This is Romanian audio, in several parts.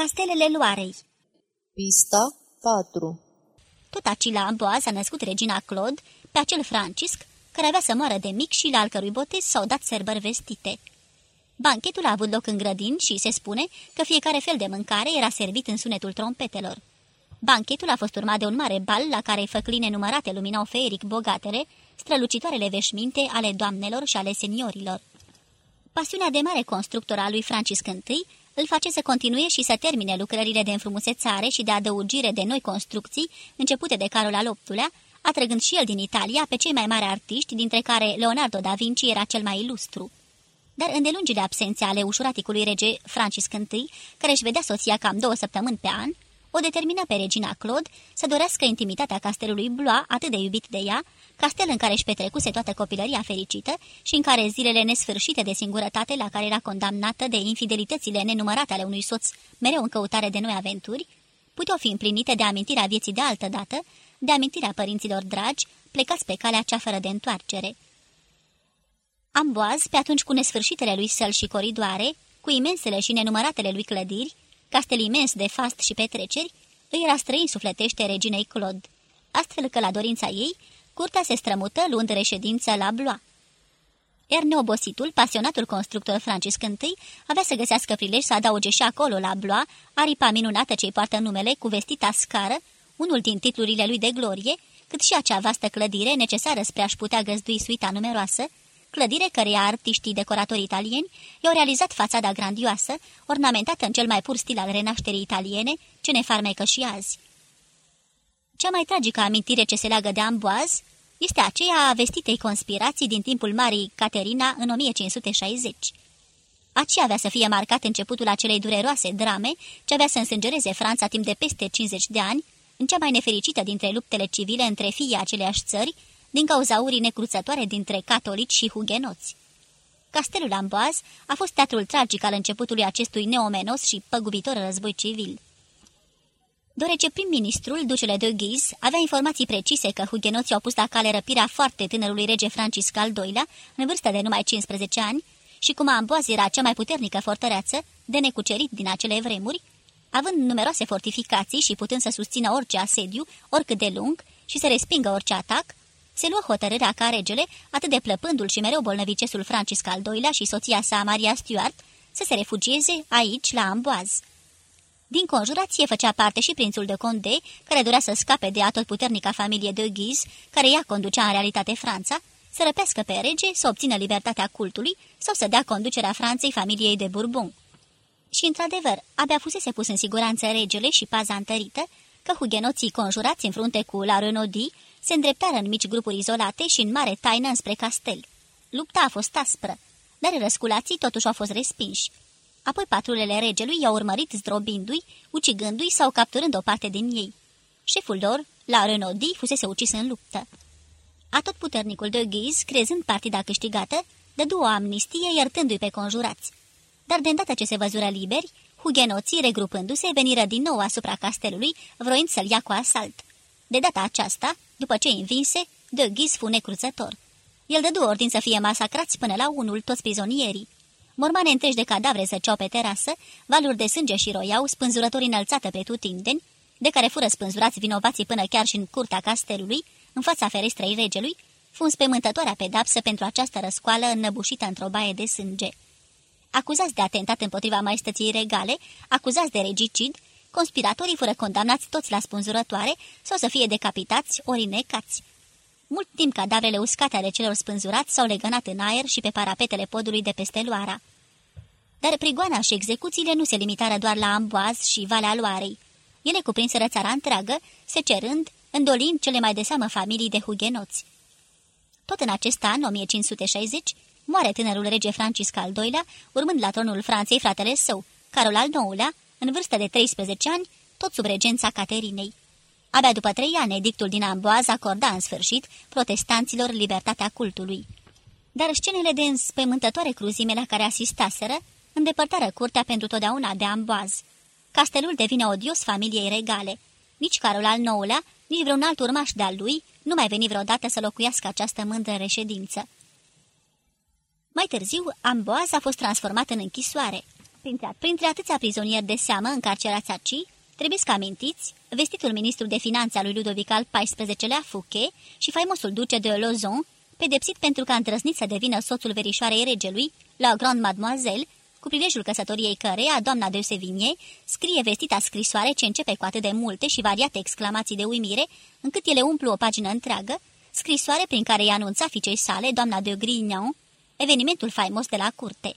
Castelele Loarei Pista 4 Tot aci la Amboaz a născut regina Claude pe acel Francisc, care avea să moară de mic și la al cărui botez s-au dat sărbări vestite. Banchetul a avut loc în grădin și se spune că fiecare fel de mâncare era servit în sunetul trompetelor. Banchetul a fost urmat de un mare bal la care făcline numărate luminau feeric bogatele, strălucitoarele veșminte ale doamnelor și ale seniorilor. Pasiunea de mare constructor al lui Francisc I îl face să continue și să termine lucrările de înfrumusețare și de adăugire de noi construcții începute de Carol al VIII-lea, atrăgând și el din Italia pe cei mai mari artiști, dintre care Leonardo da Vinci era cel mai ilustru. Dar îndelungile absențe ale ușuraticului rege Francisc I, care își vedea soția cam două săptămâni pe an, o determină pe regina Claude să dorească intimitatea castelului Blois atât de iubit de ea, castel în care își petrecuse toată copilăria fericită și în care zilele nesfârșite de singurătate la care era condamnată de infidelitățile nenumărate ale unui soț mereu în căutare de noi aventuri, puteau fi împlinite de amintirea vieții de altă dată, de amintirea părinților dragi, plecați pe calea cea fără de întoarcere. Amboaz, pe atunci cu nesfârșitele lui săl și coridoare, cu imensele și nenumăratele lui clădiri, castel imens de fast și petreceri, îi era străin sufletește reginei Claude, astfel că la dorința ei, curtea se strămută luând reședință la Blois. Iar neobositul, pasionatul constructor Francisc I, avea să găsească prilej să adauge și acolo la Blois aripa minunată ce-i poartă numele cu vestita scară, unul din titlurile lui de glorie, cât și acea vastă clădire necesară spre a-și putea găzdui suita numeroasă, clădire căreia artiștii decoratori italieni i-au realizat fațada grandioasă, ornamentată în cel mai pur stil al renașterii italiene, ce ne farmecă și azi. Cea mai tragică amintire ce se leagă de Amboaz este aceea a vestitei conspirații din timpul Marii Caterina în 1560. Aci avea să fie marcat începutul acelei dureroase drame ce avea să însângereze Franța timp de peste 50 de ani, în cea mai nefericită dintre luptele civile între fiii aceleași țări, din cauza urii necruțătoare dintre catolici și hugenoți. Castelul Amboaz a fost teatrul tragic al începutului acestui neomenos și păgubitor război civil. Deoarece prim-ministrul, ducele de Ghiz, avea informații precise că hugenoții au pus la cale răpirea foarte tânărului rege Francisc al II-lea, în vârstă de numai 15 ani, și cum Amboaz era cea mai puternică fortăreață, de necucerit din acele vremuri, având numeroase fortificații și putând să susțină orice asediu, oricât de lung, și să respingă orice atac, se luă hotărârea ca regele, atât de plăpându-l și mereu bolnăvicesul Francisc al II-lea și soția sa Maria Stuart, să se refugieze aici, la Amboaz. Din conjurație făcea parte și prințul de Condé, care dorea să scape de atotputernica familie de Ghiz, care ea conducea în realitate Franța, să răpească pe rege, să obțină libertatea cultului sau să dea conducerea Franței familiei de Bourbon. Și, într-adevăr, abia fusese pus în siguranță regele și paza întărită, că hugenoții conjurați în frunte cu la Renaudie se îndreptară în mici grupuri izolate și în mare taină înspre castel. Lupta a fost aspră, dar răsculații totuși au fost respinși. Apoi patrulele regelui i-au urmărit zdrobindu-i, ucigându-i sau capturând o parte din ei. Șeful lor, la Renaudie, fusese ucis în luptă. Atot puternicul de Ghiz, crezând partida câștigată, dădu o amnistie iertându-i pe conjurați. Dar de îndată ce se văzură liberi, hugenoții, regrupându-se, veniră din nou asupra castelului, vroind să-l ia cu asalt. De data aceasta, după ce învinse, de Ghiz fu necruțător. El dădu ordin să fie masacrați până la unul toți prizonierii. Mormane întregi de cadavre zăceau pe terasă, valuri de sânge și roiau, spânzurători înălțate pe tutindeni, de care fură spânzurați vinovații până chiar și în curtea castelului, în fața ferestrei regelui, fu înspăimântătoarea pedapsă pentru această răscoală înnăbușită într-o baie de sânge. Acuzați de atentat împotriva maestății regale, acuzați de regicid, conspiratorii fură condamnați toți la spânzurătoare sau să fie decapitați ori necați. Mult timp cadavrele uscate ale celor spânzurați s-au legănat în aer și pe parapetele podului de peste Loara. Dar prigoana și execuțiile nu se limitară doar la Amboaz și Valea Loarei. Ele cuprinseră țara întreagă, se cerând, îndolind cele mai de seamă familii de hugenoți. Tot în acest an, 1560, moare tânărul rege Francisc al II-lea, urmând la tronul Franței fratele său, Carol al IX-lea, în vârstă de 13 ani, tot sub regența Caterinei. Abia după trei ani, edictul din Amboaz acorda în sfârșit protestanților libertatea cultului. Dar scenele de înspământătoare cruzime la care asistaseră îndepărtară curtea pentru totdeauna de Amboaz. Castelul devine odios familiei regale. Nici Carol al IX-lea, nici vreun alt urmaș de-al lui nu mai veni vreodată să locuiască această mândră reședință. Mai târziu, Amboaz a fost transformat în închisoare. Printre, printre atâția prizonieri de seamă încarcerați aici, trebuie să amintiți vestitul ministru de finanțe al lui Ludovic al XIV-lea Fouquet și faimosul duce de Lozon, pedepsit pentru că a îndrăznit să devină soțul verișoarei regelui, la Grand Mademoiselle, cu prilejul căsătoriei căreia, doamna de Sevigné scrie vestita scrisoare ce începe cu atât de multe și variate exclamații de uimire, încât ele umplu o pagină întreagă, scrisoare prin care îi anunța fiicei sale, doamna de Grignon, evenimentul faimos de la curte.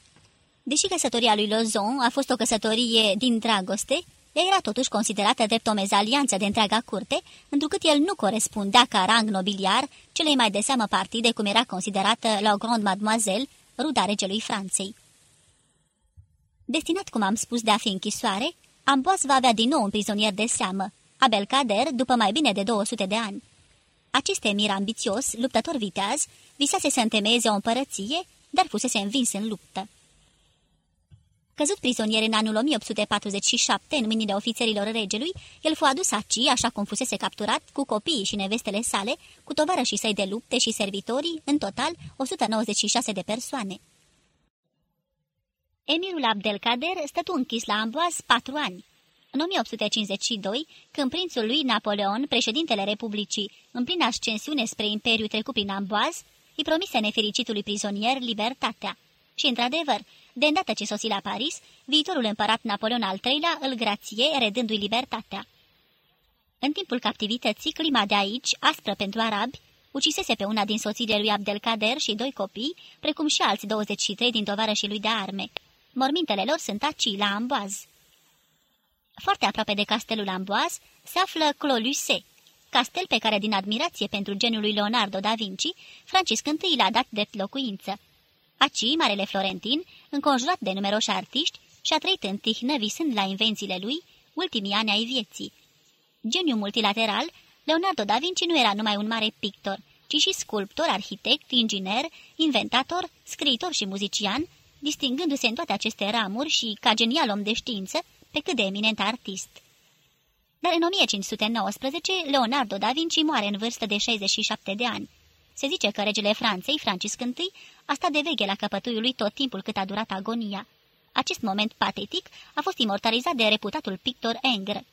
Deși căsătoria lui Lozon a fost o căsătorie din dragoste, ea era totuși considerată drept o mezalianță de întreaga curte, întrucât el nu corespundea ca rang nobiliar celei mai de seamă partide cum era considerată la o Grand Mademoiselle, ruda regelui Franței. Destinat, cum am spus, de a fi închisoare, Amboas va avea din nou un prizonier de seamă, Abelcader, după mai bine de 200 de ani. Acest emir ambițios, luptător viteaz, visase să întemeieze o împărăție, dar fusese învins în luptă. Căzut prizonier în anul 1847 în mâinile ofițerilor regelui, el fu adus aci, așa cum fusese capturat, cu copiii și nevestele sale, cu tovarășii săi de lupte și servitorii, în total 196 de persoane. Emirul Abdelkader stătu închis la Amboaz patru ani. În 1852, când prințul lui Napoleon, președintele Republicii, în plină ascensiune spre Imperiu trecut prin Amboaz, îi promise nefericitului prizonier libertatea. Și, într-adevăr, de îndată ce sosi la Paris, viitorul împărat Napoleon al III-lea îl grație, redându-i libertatea. În timpul captivității, clima de aici, aspră pentru arabi, ucisese pe una din soțiile lui Abdelkader și doi copii, precum și alți 23 din tovarășii lui de arme. Mormintele lor sunt aci, la Amboaz. Foarte aproape de castelul Amboaz se află Clolusse, castel pe care, din admirație pentru geniul lui Leonardo da Vinci, Francisc I l-a dat de locuință. Aci, Marele Florentin, înconjurat de numeroși artiști, și-a trăit în tihnă visând la invențiile lui ultimii ani ai vieții. Geniu multilateral, Leonardo da Vinci nu era numai un mare pictor, ci și sculptor, arhitect, inginer, inventator, scriitor și muzician, distingându-se în toate aceste ramuri și, ca genial om de știință, pe cât de eminent artist. Dar în 1519, Leonardo da Vinci moare în vârstă de 67 de ani. Se zice că regele Franței, Francisc I, a stat de veche la căpătuiul lui tot timpul cât a durat agonia. Acest moment patetic a fost imortalizat de reputatul pictor Ingres.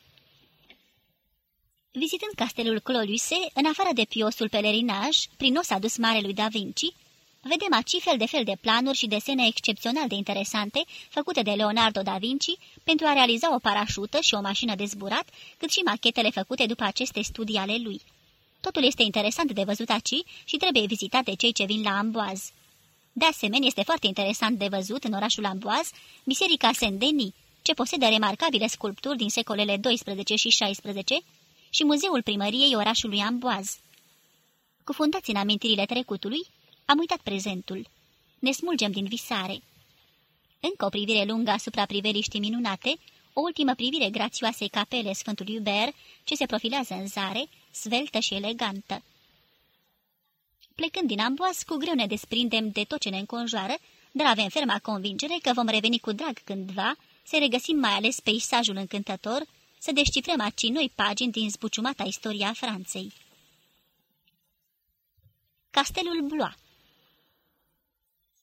Vizitând castelul Cloluse, în afară de piosul pelerinaj, prin os adus marelui Da Vinci, vedem aici fel de fel de planuri și desene excepțional de interesante făcute de Leonardo da Vinci pentru a realiza o parașută și o mașină de zburat, cât și machetele făcute după aceste studii ale lui. Totul este interesant de văzut aici și trebuie vizitat de cei ce vin la Amboaz. De asemenea, este foarte interesant de văzut în orașul Amboaz Biserica Saint-Denis, ce posedă remarcabile sculpturi din secolele 12 și 16, și Muzeul Primăriei orașului Amboaz. Cufundați în amintirile trecutului, am uitat prezentul. Ne smulgem din visare. Încă o privire lungă asupra priveliștii minunate, o ultimă privire grațioasei capele Sfântului Iuber, ce se profilează în zare, sveltă și elegantă. Plecând din Amboaz, cu greu ne desprindem de tot ce ne înconjoară, dar avem ferma convingere că vom reveni cu drag cândva, să regăsim mai ales peisajul încântător, să descifrăm aci noi pagini din zbuciumata istoria Franței. Castelul Blois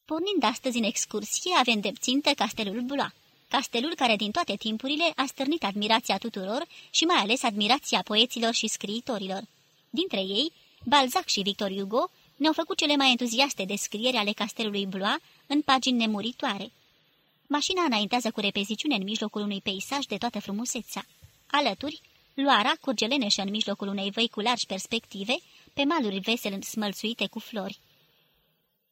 Pornind astăzi în excursie, avem de țintă Castelul Blois, castelul care din toate timpurile a stârnit admirația tuturor și mai ales admirația poeților și scriitorilor. Dintre ei, Balzac și Victor Hugo ne-au făcut cele mai entuziaste descrieri ale castelului Blois în pagini nemuritoare. Mașina înaintează cu repeziciune în mijlocul unui peisaj de toată frumusețea. Alături, Loara curge leneșă în mijlocul unei văi cu largi perspective, pe maluri vesel smălțuite cu flori.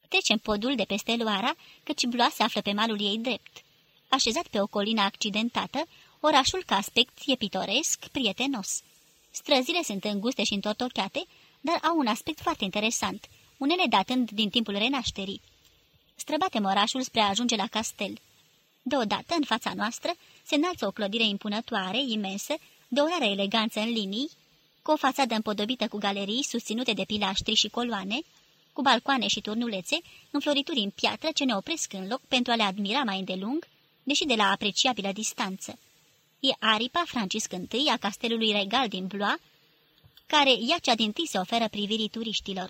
Trecem podul de peste Loara, căci Blois se află pe malul ei drept. Așezat pe o colină accidentată, orașul ca aspect e pitoresc, prietenos. Străzile sunt înguste și întortocheate, dar au un aspect foarte interesant, unele datând din timpul renașterii. Străbatem orașul spre a ajunge la castel. Deodată, în fața noastră, se înalță o clădire impunătoare, imensă, de o rară eleganță în linii, cu o fațadă împodobită cu galerii susținute de pilaștri și coloane, cu balcoane și turnulețe, înflorituri în piatră ce ne opresc în loc pentru a le admira mai îndelung, deși de la apreciabilă distanță. E aripa Francisc I a castelului regal din Blois, care ea cea din se oferă privirii turiștilor.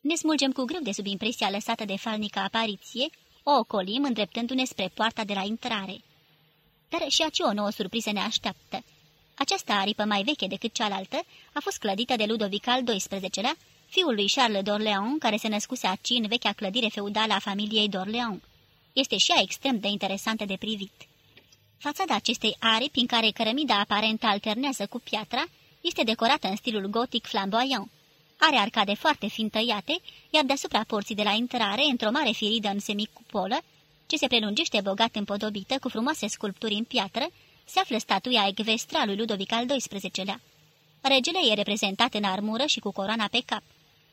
Ne smulgem cu greu de sub impresia lăsată de falnică apariție, O ocolim îndreptându-ne spre poarta de la intrare. Dar și aici o nouă surpriză ne așteaptă. Această aripă mai veche decât cealaltă a fost clădită de Ludovic al XII-lea, fiul lui Charles d'Orléans, care se născuse aici în vechea clădire feudală a familiei d'Orléans. Este și ea extrem de interesantă de privit. Fațada acestei aripi, în care cărămida aparentă alternează cu piatra, este decorată în stilul gotic flamboyant. Are arcade foarte fin tăiate, iar deasupra porții de la intrare, într-o mare firidă în semicupolă, ce se prelungește bogat împodobită cu frumoase sculpturi în piatră, se află statuia ecvestra lui Ludovic al XII-lea. Regele e reprezentat în armură și cu coroana pe cap.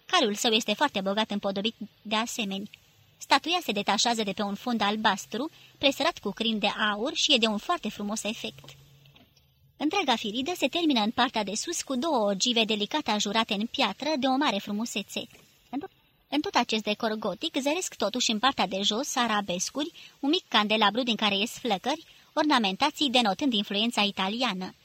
Calul său este foarte bogat împodobit de asemenea. Statuia se detașează de pe un fond albastru, presărat cu crin de aur și e de un foarte frumos efect. Întreaga firidă se termină în partea de sus cu două ogive delicate ajurate în piatră de o mare frumusețe. În tot acest decor gotic zăresc totuși în partea de jos arabescuri, un mic candelabru din care ies flăcări, ornamentații denotând influența italiană.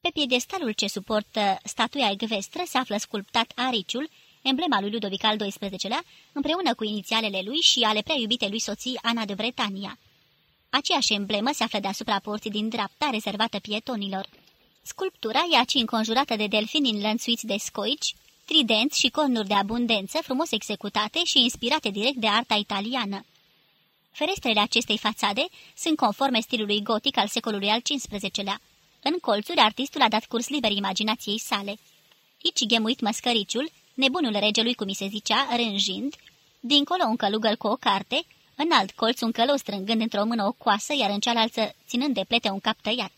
Pe piedestalul ce suportă statuia ecvestră se află sculptat ariciul, emblema lui Ludovic al XII-lea, împreună cu inițialele lui și ale prea iubite lui soții Ana de Bretania. Aceeași emblemă se află deasupra porții din dreapta, rezervată pietonilor. Sculptura e aici înconjurată de delfini înlănțuiți de scoici, tridenți și cornuri de abundență, frumos executate și inspirate direct de arta italiană. Ferestrele acestei fațade sunt conforme stilului gotic al secolului al XV-lea. În colțuri, artistul a dat curs liber imaginației sale. Aici ghemuit măscăriciul, nebunul regelui, cum mi se zicea, rânjind, dincolo un călugăr cu o carte, în alt colț un călău strângând într-o mână o coasă, iar în cealaltă ținând de plete un cap tăiat.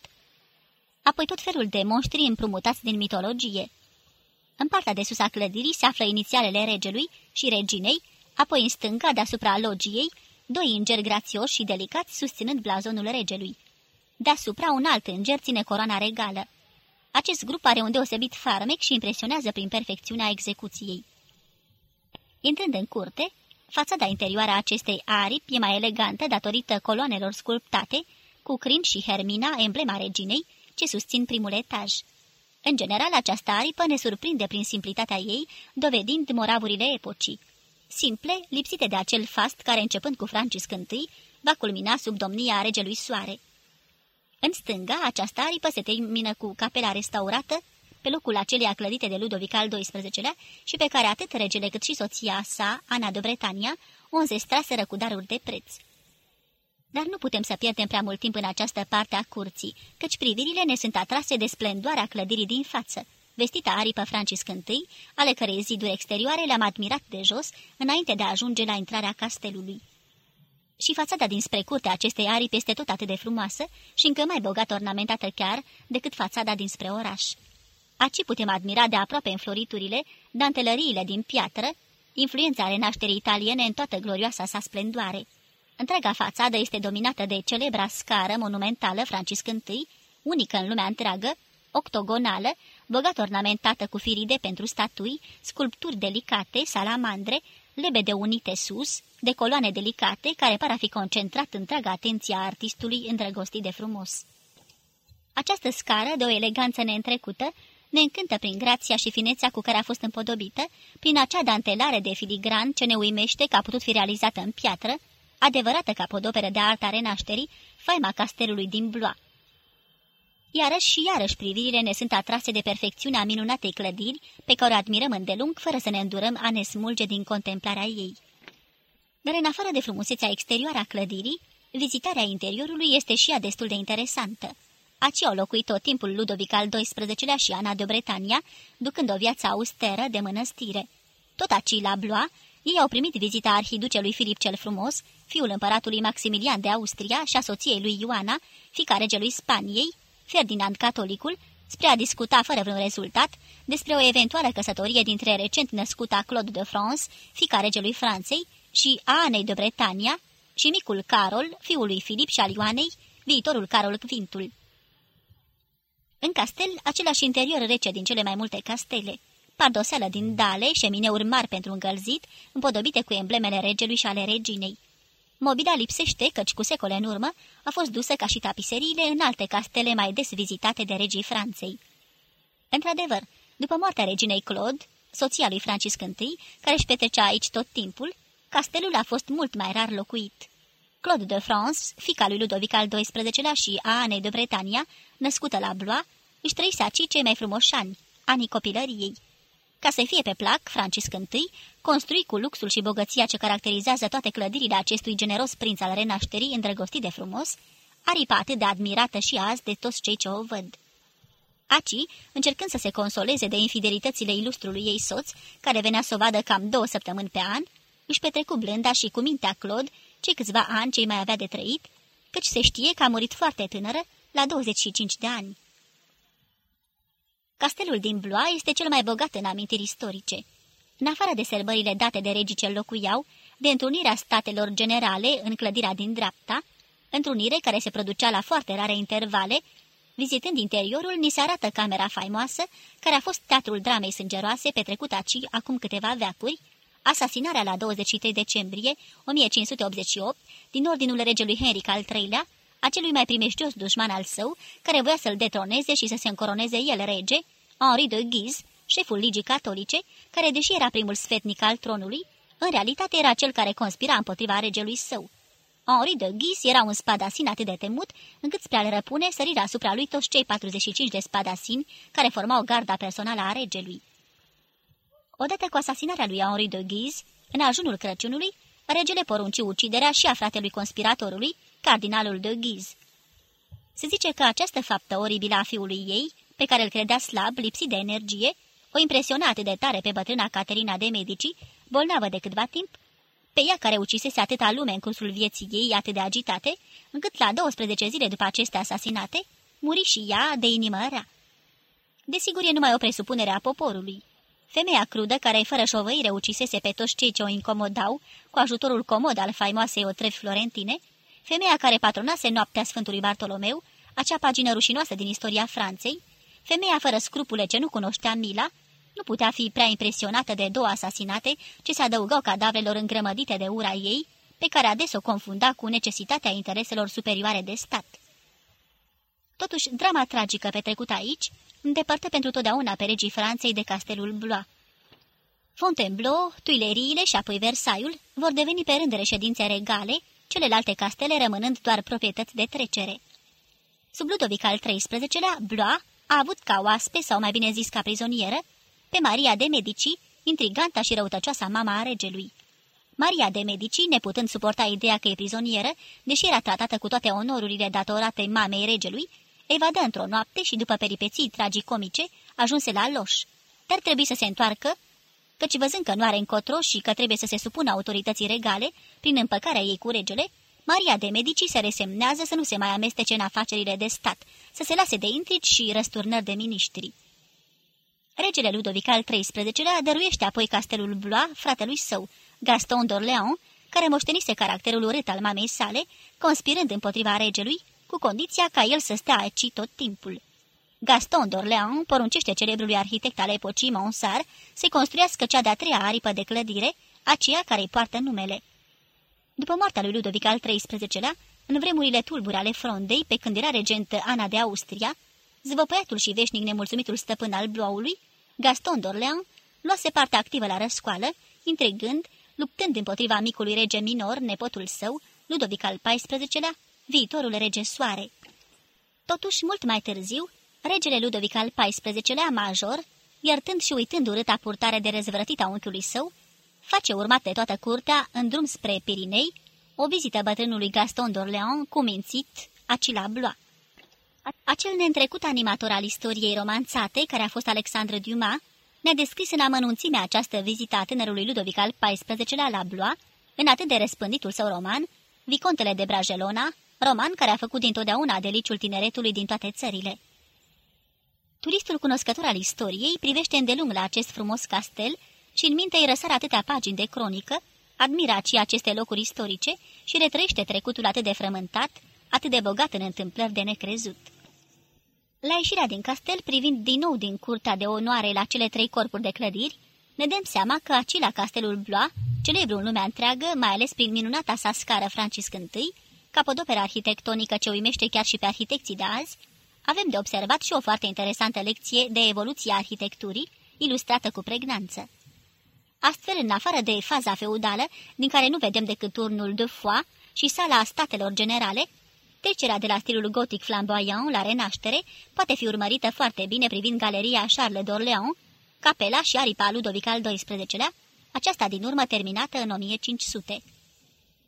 Apoi tot felul de monștri împrumutați din mitologie. În partea de sus a clădirii se află inițialele regelui și reginei, apoi în stânga, deasupra logiei, doi îngeri grațioși și delicați susținând blazonul regelui. Deasupra un alt înger ține coroana regală. Acest grup are un deosebit farmec și impresionează prin perfecțiunea execuției. Intrând în curte, fațada interioară a acestei aripi e mai elegantă datorită coloanelor sculptate, cu crin și hermina, emblema reginei, ce susțin primul etaj. În general, această aripă ne surprinde prin simplitatea ei, dovedind moravurile epocii. Simple, lipsite de acel fast care, începând cu Francisc I, va culmina sub domnia regelui Soare. În stânga, această aripă se termină cu capela restaurată, pe locul acelei clădite de Ludovic al XII-lea și pe care atât regele cât și soția sa, Ana de Bretania, o înzestraseră cu daruri de preț. Dar nu putem să pierdem prea mult timp în această parte a curții, căci privirile ne sunt atrase de splendoarea clădirii din față, vestita aripă Francisc I, ale cărei ziduri exterioare le-am admirat de jos, înainte de a ajunge la intrarea castelului. Și fațada dinspre curtea acestei aripi este tot atât de frumoasă și încă mai bogat ornamentată chiar decât fațada dinspre oraș. Aici putem admira de aproape înfloriturile, dantelăriile din piatră, influența renașterii italiene în toată glorioasa sa splendoare. Întreaga fațadă este dominată de celebra scară monumentală Francisc I, unică în lumea întreagă, octogonală, bogat ornamentată cu firide pentru statui, sculpturi delicate, salamandre, lebede unite sus, de coloane delicate care par a fi concentrat întreaga atenția artistului îndrăgostit de frumos. Această scară, de o eleganță neîntrecută, ne încântă prin grația și finețea cu care a fost împodobită, prin acea dantelare de filigran ce ne uimește că a putut fi realizată în piatră, adevărată capodoperă de arta renașterii, faima castelului din Blois. Iarăși și iarăși privirile ne sunt atrase de perfecțiunea minunatei clădiri, pe care o admirăm îndelung, fără să ne îndurăm a ne smulge din contemplarea ei. Dar în afară de frumusețea exterioară a clădirii, vizitarea interiorului este și ea destul de interesantă. Aci au locuit tot timpul Ludovic al XII-lea și Ana de Bretania, ducând o viață austeră de mănăstire. Tot aci la Blois, ei au primit vizita arhiducelui Filip cel Frumos, fiul împăratului Maximilian de Austria și a soției lui Ioana, fica regelui Spaniei, Ferdinand Catolicul, spre a discuta fără vreun rezultat despre o eventuală căsătorie dintre recent născuta Claude de France, fica regelui Franței, și a Anei de Bretania, și micul Carol, fiul lui Filip și al Ioanei, viitorul Carol Quintul. În castel, același interior rece din cele mai multe castele, pardoseală din dale, șemineuri mari pentru încălzit, împodobite cu emblemele regelui și ale reginei. Mobila lipsește, căci cu secole în urmă a fost dusă ca și tapiseriile în alte castele mai des vizitate de regii Franței. Într-adevăr, după moartea reginei Claude, soția lui Francisc I, care își petrecea aici tot timpul, castelul a fost mult mai rar locuit. Claude de France, fica lui Ludovic al XII-lea și a Anei de Bretania, născută la Blois, își trăise aici cei mai frumoși ani, anii copilăriei. Ca să fie pe plac, Francisc I construi cu luxul și bogăția ce caracterizează toate clădirile acestui generos prinț al renașterii îndrăgostit de frumos, aripa atât de admirată și azi de toți cei ce o văd. Aci, încercând să se consoleze de infidelitățile ilustrului ei soț, care venea să o vadă cam două săptămâni pe an, își petrecu blânda și cu mintea Claude, cei câțiva ani ce mai avea de trăit, căci se știe că a murit foarte tânără, la 25 de ani. Castelul din Blois este cel mai bogat în amintiri istorice. În afară de sărbările date de regii ce locuiau, de întrunirea statelor generale în clădirea din dreapta, întrunire care se producea la foarte rare intervale, vizitând interiorul, ni se arată camera faimoasă, care a fost teatrul dramei sângeroase petrecut aici acum câteva veacuri, asasinarea la 23 decembrie 1588 din ordinul regelui Henric al III-lea, acelui mai primeștios dușman al său, care voia să-l detroneze și să se încoroneze el rege, Henri de Guise, șeful ligii catolice, care, deși era primul sfetnic al tronului, în realitate era cel care conspira împotriva regelui său. Henri de Guise era un spadasin atât de temut, încât spre a-l răpune sărirea asupra lui toți cei 45 de spadasini care formau garda personală a regelui. Odată cu asasinarea lui Henri de Guise, în ajunul Crăciunului, regele porunci uciderea și a fratelui conspiratorului, cardinalul de Guise. Se zice că această faptă oribilă a fiului ei, pe care îl credea slab, lipsit de energie, o impresiona atât de tare pe bătrâna Caterina de Medici, bolnavă de câtva timp, pe ea care ucisese atâta lume în cursul vieții ei atât de agitate, încât la 12 zile după aceste asasinate, muri și ea de inimă rea. Desigur, e numai o presupunere a poporului. Femeia crudă, care fără șovăire ucisese pe toți cei ce o incomodau, cu ajutorul comod al faimoasei otrevi florentine, femeia care patronase noaptea Sfântului Bartolomeu, acea pagină rușinoasă din istoria Franței, femeia fără scrupule ce nu cunoștea mila, nu putea fi prea impresionată de două asasinate ce se adăugau cadavrelor îngrămădite de ura ei, pe care ades o confunda cu necesitatea intereselor superioare de stat. Totuși, drama tragică petrecută aici îndepărtă pentru totdeauna pe regii Franței de castelul Blois. Fontainebleau, Tuileriile și apoi Versailles vor deveni pe rând reședințe regale, celelalte castele rămânând doar proprietăți de trecere. Sub Ludovic al XIII-lea, Blois a avut ca oaspe, sau mai bine zis ca prizonieră, pe Maria de Medici, intriganta și răutăcioasa mama a regelui. Maria de Medici, neputând suporta ideea că e prizonieră, deși era tratată cu toate onorurile datorate mamei regelui, evadă într-o noapte și după peripeții tragicomice, ajunse la Loș. Dar trebuie să se întoarcă, căci văzând că nu are încotro și că trebuie să se supună autorității regale, prin împăcarea ei cu regele, Maria de Medici se resemnează să nu se mai amestece în afacerile de stat, să se lase de intrici și răsturnări de miniștri. Regele Ludovic al XIII-lea dăruiește apoi castelul Blois fratelui său, Gaston d'Orléans, care moștenise caracterul urât al mamei sale, conspirând împotriva regelui, cu condiția ca el să stea aici tot timpul. Gaston d'Orléans poruncește celebrului arhitect al epocii Monsar să construiască cea de-a treia aripă de clădire, aceea care îi poartă numele. După moartea lui Ludovic al XIII-lea, în vremurile tulburi ale frondei, pe când era regentă Ana de Austria, zvăpăiatul și veșnic nemulțumitul stăpân al Bloaului, Gaston d'Orléans, luase parte activă la răscoală, intrigând, luptând împotriva micului rege minor, nepotul său, Ludovic al XIV-lea, viitorul rege Soare. Totuși, mult mai târziu, regele Ludovic al XIV-lea, major, iertând și uitând urâta purtare de răzvrătit a unchiului său, face urmat de toată curtea în drum spre Pirinei, o vizită bătrânului Gaston d'Orléans cu mințit, Acila Blois. Acel neîntrecut animator al istoriei romanțate, care a fost Alexandre Dumas, ne-a descris în amănunțime această vizită a tânărului Ludovic al XIV-lea la Blois, în atât de răspânditul său roman, Vicontele de Bragelona, roman care a făcut dintotdeauna deliciul tineretului din toate țările. Turistul cunoscător al istoriei privește îndelung la acest frumos castel și în minte îi răsar atâtea pagini de cronică, admira și aceste locuri istorice și retrăiește trecutul atât de frământat, atât de bogat în întâmplări de necrezut. La ieșirea din castel, privind din nou din curtea de onoare la cele trei corpuri de clădiri, ne dăm seama că aci la castelul Blois, celebru în lumea întreagă, mai ales prin minunata sa scară Francisc I, capodoperă arhitectonică ce uimește chiar și pe arhitecții de azi, avem de observat și o foarte interesantă lecție de evoluție a arhitecturii, ilustrată cu pregnanță. Astfel, în afară de faza feudală, din care nu vedem decât turnul de foa și sala statelor generale, trecerea de la stilul gotic flamboyant la renaștere poate fi urmărită foarte bine privind galeria Charles d'Orléans, capela și aripa Ludovic al XII-lea, aceasta din urmă terminată în 1500.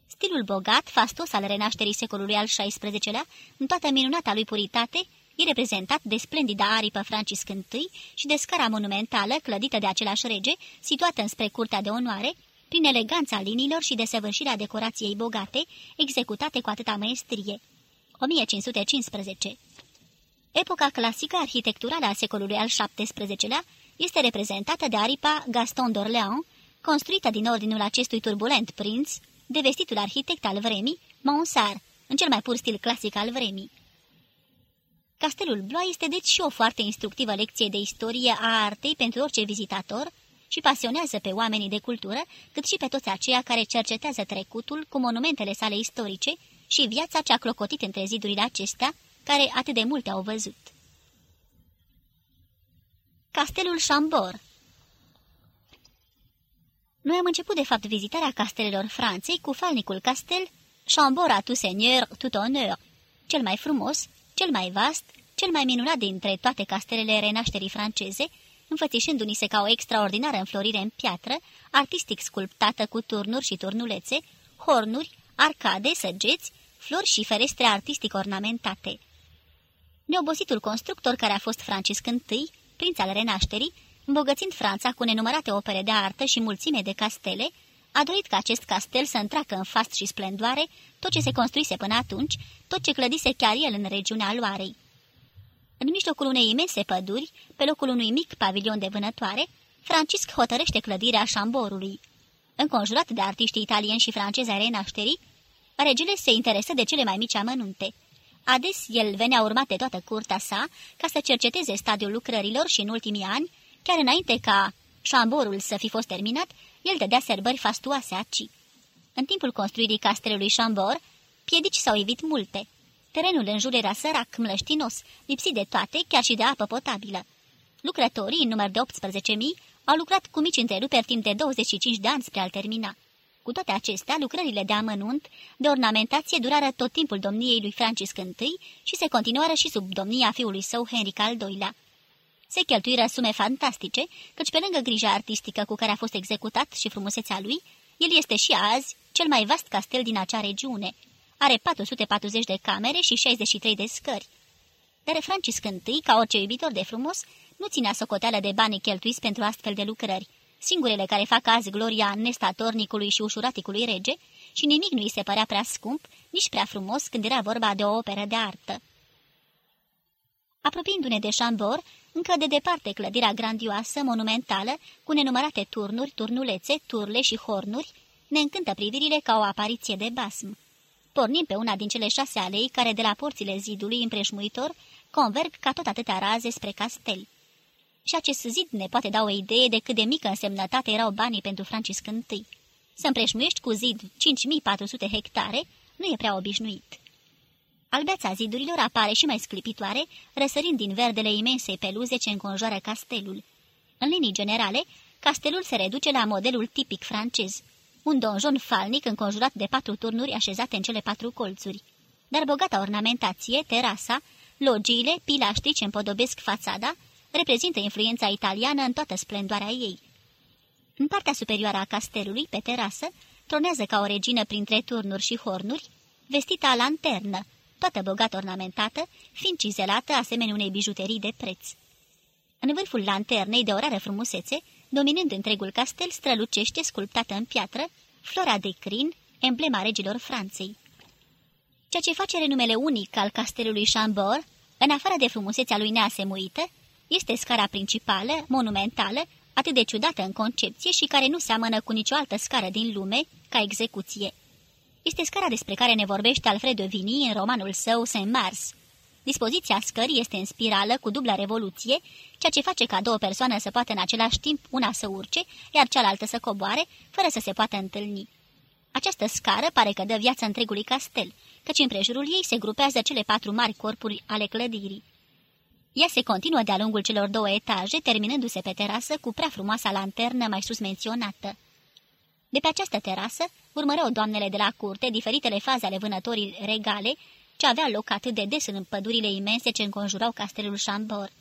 Stilul bogat, fastos al renașterii secolului al XVI-lea, în toată minunata lui puritate, e reprezentat de splendida aripă Francisc I și de scara monumentală, clădită de același rege, situată înspre curtea de onoare, prin eleganța liniilor și desăvârșirea decorației bogate, executate cu atâta maestrie. 1515 Epoca clasică arhitecturală a secolului al XVII-lea este reprezentată de aripa Gaston d'Orléans, construită din ordinul acestui turbulent prinț, de vestitul arhitect al vremii, Monsard, în cel mai pur stil clasic al vremii. Castelul Blois este deci și o foarte instructivă lecție de istorie a artei pentru orice vizitator și pasionează pe oamenii de cultură, cât și pe toți aceia care cercetează trecutul cu monumentele sale istorice și viața ce a clocotit între zidurile acestea, care atât de multe au văzut. Castelul Chambord Noi am început de fapt vizitarea castelelor Franței cu falnicul castel Chambord à tout seigneur, tout honneur, cel mai frumos, cel mai vast, cel mai minunat dintre toate castelele renașterii franceze, înfățișându-ni se ca o extraordinară înflorire în piatră, artistic sculptată cu turnuri și turnulețe, hornuri, arcade, săgeți, flori și ferestre artistic ornamentate. Neobositul constructor care a fost Francisc I, prinț al renașterii, îmbogățind Franța cu nenumărate opere de artă și mulțime de castele, a dorit ca acest castel să întracă în fast și splendoare tot ce se construise până atunci, tot ce clădise chiar el în regiunea Loarei. În mijlocul unei imense păduri, pe locul unui mic pavilion de vânătoare, Francisc hotărăște clădirea șamborului. Înconjurat de artiștii italieni și francezi ai renașterii, regele se interesă de cele mai mici amănunte. Ades, el venea urmat de toată curtea sa ca să cerceteze stadiul lucrărilor și în ultimii ani, chiar înainte ca șamborul să fi fost terminat, el dădea serbări fastuoase aci. În timpul construirii castelului Chambord, piedici s-au evit multe. Terenul în jur era sărac, mlăștinos, lipsit de toate, chiar și de apă potabilă. Lucrătorii, în număr de 18.000, au lucrat cu mici întreruperi timp de 25 de ani spre a termina. Cu toate acestea, lucrările de amănunt, de ornamentație, durară tot timpul domniei lui Francisc I și se continuară și sub domnia fiului său, Henric al II-lea. Se cheltuiră sume fantastice, căci pe lângă grija artistică cu care a fost executat și frumusețea lui, el este și azi cel mai vast castel din acea regiune. Are 440 de camere și 63 de scări. Dar Francisc I, ca orice iubitor de frumos, nu ținea socoteală de banii cheltuiți pentru astfel de lucrări, singurele care fac azi gloria nestatornicului și ușuraticului rege, și nimic nu îi se părea prea scump, nici prea frumos când era vorba de o operă de artă. Apropiindu-ne de Chambord, încă de departe clădirea grandioasă, monumentală, cu nenumărate turnuri, turnulețe, turle și hornuri, ne încântă privirile ca o apariție de basm. Pornim pe una din cele șase alei care de la porțile zidului împreșmuitor converg ca tot atâtea raze spre castel. Și acest zid ne poate da o idee de cât de mică însemnătate erau banii pentru Francisc I. Să împreșmuiești cu zid 5400 hectare nu e prea obișnuit. Albeața zidurilor apare și mai sclipitoare, răsărind din verdele imensei peluze ce înconjoară castelul. În linii generale, castelul se reduce la modelul tipic francez, un donjon falnic înconjurat de patru turnuri așezate în cele patru colțuri. Dar bogata ornamentație, terasa, logiile, pilaștri ce împodobesc fațada, reprezintă influența italiană în toată splendoarea ei. În partea superioară a castelului, pe terasă, tronează ca o regină printre turnuri și hornuri, vestită a lanternă, toată bogat ornamentată, fiind cizelată asemenea unei bijuterii de preț. În vârful lanternei de o rară frumusețe, dominând întregul castel, strălucește, sculptată în piatră, flora de crin, emblema regilor Franței. Ceea ce face renumele unic al castelului Chambord, în afară de frumusețea lui neasemuită, este scara principală, monumentală, atât de ciudată în concepție și care nu seamănă cu nicio altă scară din lume, ca execuție este scara despre care ne vorbește Alfredo Vini în romanul său Saint-Mars. Dispoziția scării este în spirală cu dubla revoluție, ceea ce face ca două persoane să poată în același timp una să urce, iar cealaltă să coboare, fără să se poată întâlni. Această scară pare că dă viață întregului castel, căci în prejurul ei se grupează cele patru mari corpuri ale clădirii. Ea se continuă de-a lungul celor două etaje, terminându-se pe terasă cu prea frumoasa lanternă mai sus menționată. De pe această terasă urmăreau doamnele de la curte diferitele faze ale vânătorii regale, ce avea loc atât de des în pădurile imense ce înconjurau castelul Chambord.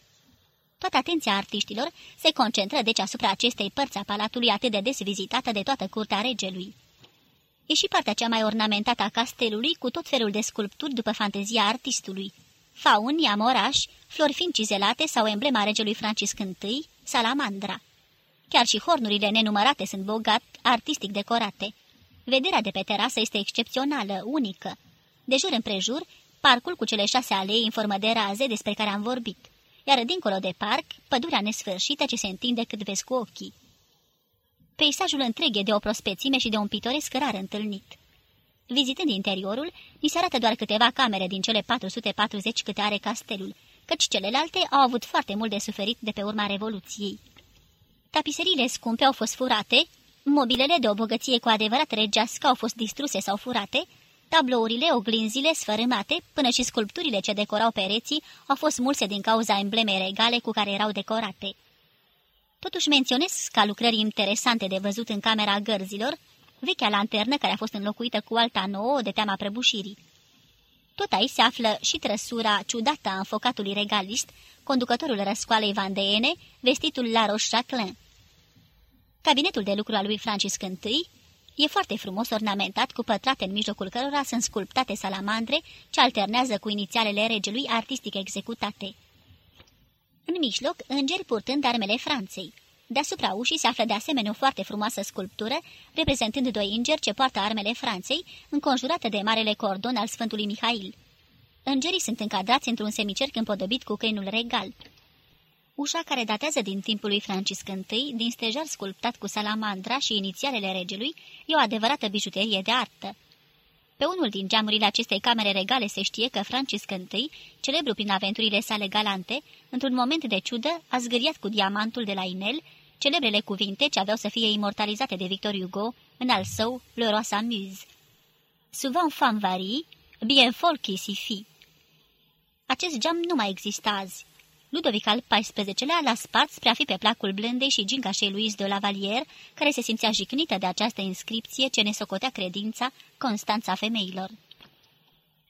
Toată atenția artiștilor se concentră deci asupra acestei părți a palatului atât de des vizitată de toată curtea regelui. E și partea cea mai ornamentată a castelului, cu tot felul de sculpturi după fantezia artistului. Fauni, amorași, flori fin cizelate sau emblema regelui Francisc I, salamandra. Chiar și hornurile nenumărate sunt bogat, artistic decorate. Vederea de pe terasă este excepțională, unică. De jur împrejur, parcul cu cele șase alei în formă de raze despre care am vorbit iar dincolo de parc, pădurea nesfârșită ce se întinde cât vezi cu ochii. Peisajul întreg e de o prospețime și de un pitoresc rar întâlnit. Vizitând interiorul, ni se arată doar câteva camere din cele 440 câte are castelul, căci celelalte au avut foarte mult de suferit de pe urma Revoluției. Tapiseriile scumpe au fost furate, mobilele de o bogăție cu adevărat regească au fost distruse sau furate, Tablourile, oglinzile sfărâmate, până și sculpturile ce decorau pereții, au fost mulse din cauza emblemei regale cu care erau decorate. Totuși menționez ca lucrări interesante de văzut în camera gărzilor, vechea lanternă care a fost înlocuită cu alta nouă de teama prăbușirii. Tot aici se află și trăsura ciudată a înfocatului regalist, conducătorul răscoalei vandeene, vestitul La Roche-Jacquelin. Cabinetul de lucru al lui Francis I E foarte frumos ornamentat cu pătrate în mijlocul cărora sunt sculptate salamandre ce alternează cu inițialele regelui artistic executate. În mijloc, îngeri purtând armele Franței. Deasupra ușii se află de asemenea o foarte frumoasă sculptură, reprezentând doi îngeri ce poartă armele Franței, înconjurată de marele cordon al Sfântului Mihail. Îngerii sunt încadrați într-un semicerc împodobit cu căinul regal. Ușa care datează din timpul lui Francisc I, din stejar sculptat cu salamandra și inițialele regelui, e o adevărată bijuterie de artă. Pe unul din geamurile acestei camere regale se știe că Francisc I, celebru prin aventurile sale galante, într-un moment de ciudă, a zgâriat cu diamantul de la inel celebrele cuvinte ce aveau să fie imortalizate de Victor Hugo în al său Le Roi s'amuse. Souvent femme varie, bien folle qui s'y fit. Acest geam nu mai există azi. Ludovic al XIV-lea l-a spart spre a fi pe placul blândei și gingașei lui de la Valier, care se simțea jicnită de această inscripție ce ne socotea credința, Constanța femeilor.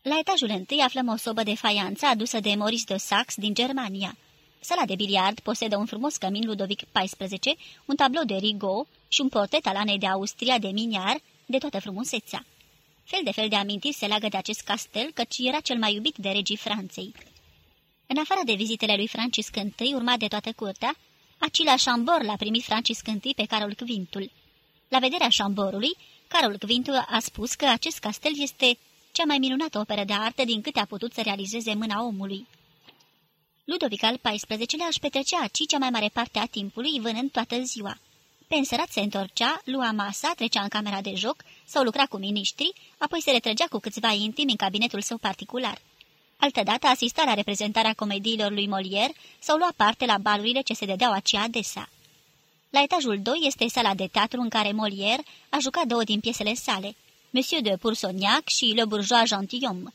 La etajul întâi aflăm o sobă de faianță adusă de Maurice de Sax din Germania. Sala de biliard posedă un frumos cămin Ludovic XIV, un tablou de Rigaud și un portret al Anei de Austria de Miniar, de toată frumusețea. Fel de fel de amintiri se leagă de acest castel, căci era cel mai iubit de regii Franței. În afară de vizitele lui Francisc I, urmat de toată curtea, aci la Chambord l-a primit Francisc I pe Carol Quintul. La vederea Chamborului, Carol Quintul a spus că acest castel este cea mai minunată operă de artă din câte a putut să realizeze mâna omului. Ludovic al XIV-lea își petrecea aci cea mai mare parte a timpului, vânând toată ziua. Pe înserat se întorcea, lua masa, trecea în camera de joc sau lucra cu miniștri, apoi se retrăgea cu câțiva intimi în cabinetul său particular. Altădată asista la reprezentarea comediilor lui Molière sau lua parte la balurile ce se dădeau aceea adesea. La etajul 2 este sala de teatru în care Molière a jucat două din piesele sale, Monsieur de Poursognac și Le Bourgeois Gentilhomme.